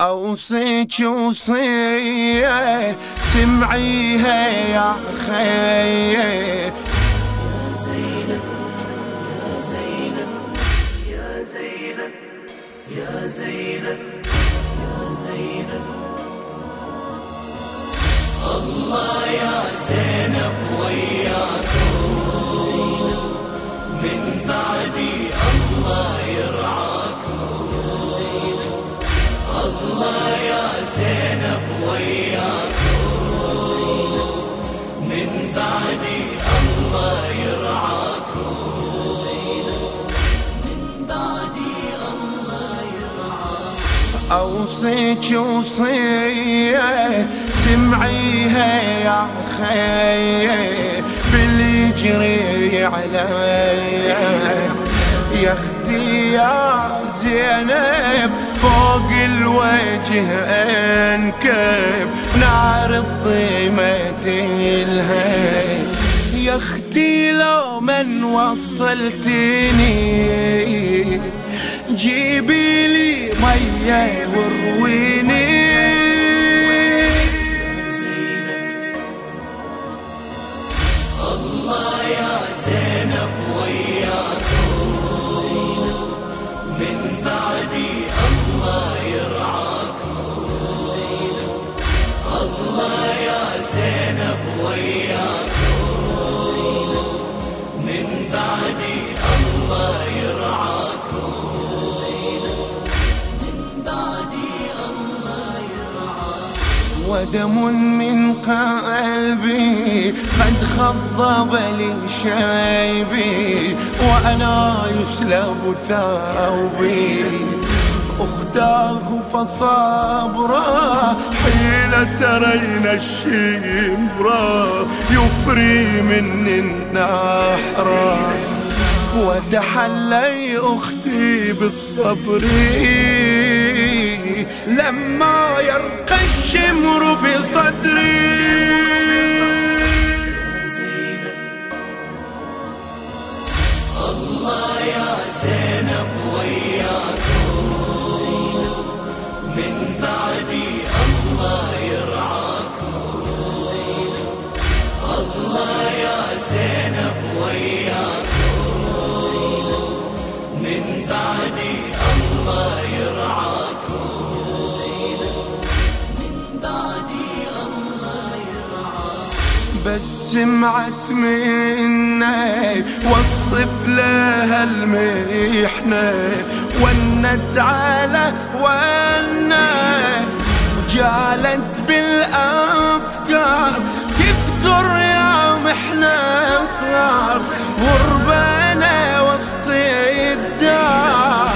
أوصيك وصية سمعيها يا خي يا زينب يا زينب يا زينب يا زينب يا زينب الله يا زينب وياكم أوصيك وصية سمعيها يا خي باللي يجري علي يا أختي يا زينب فوق الوجه أنكب نار الطيمة الهي يا أختي لو من وصلتني جيبي لي مية ورويني. الله يا من زعدي الله يرعاكم الله يا وياكم من زعدي الله يرعاكم ودم من قلبي قد خضب لي شيبي وأنا يسلب ثوبي. أختاه فصبرا حين ترين الشمرا يفري مني النحرا وتحلي أختي بالصبر. لما يرقى الشمر بصدري. بس سمعت مني وصف لها المحنة ونت على ونا وجالت بالأفكار تذكر يا محنة صغار غربانة وسط الدار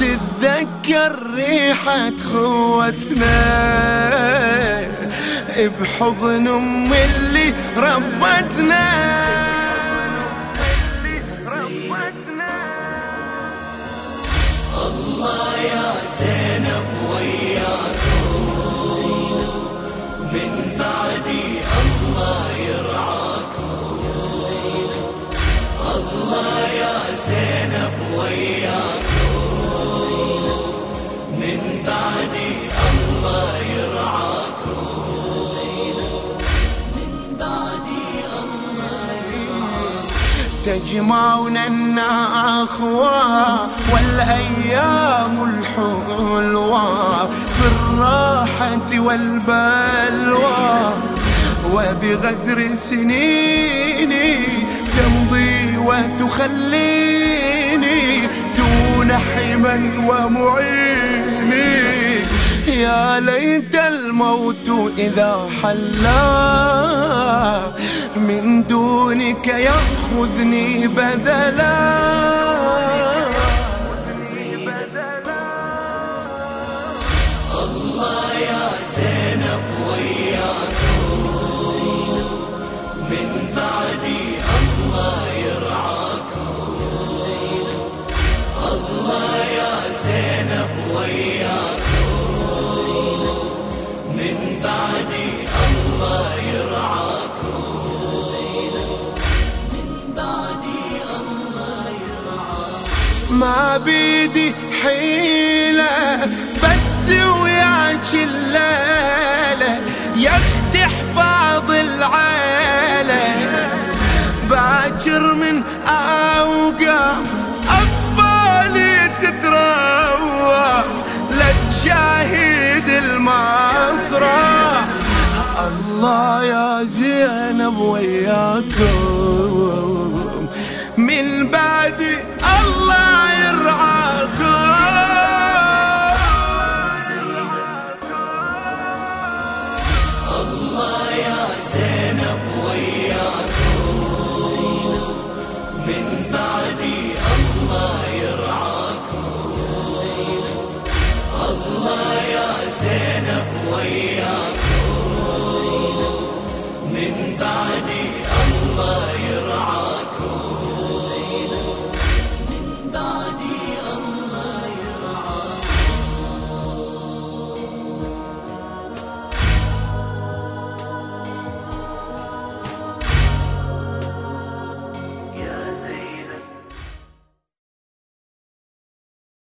تتذكر ريحة خوتنا. بحضن أم اللي ربتنا. الله يا زينب وياكم من زعدي تجمعنا النخوة والأيام الحلوة في الراحة والبلوى. وبغدر سنيني تمضي وتخليني دون حما ومعيني يا ليت الموت إذا حلا من دونك يأخذني بدلا. الله يا زينب وياكم ما بيدي حيلة بس ويا يا أختي احفظ العيلة. باكر من اوقام أطفالي تتروى لا تشاهد المسرح الله يا زينب وياكم من بعد الله يرعاكم الله يا من بعدي الله يرعاكم الله يا من بعدي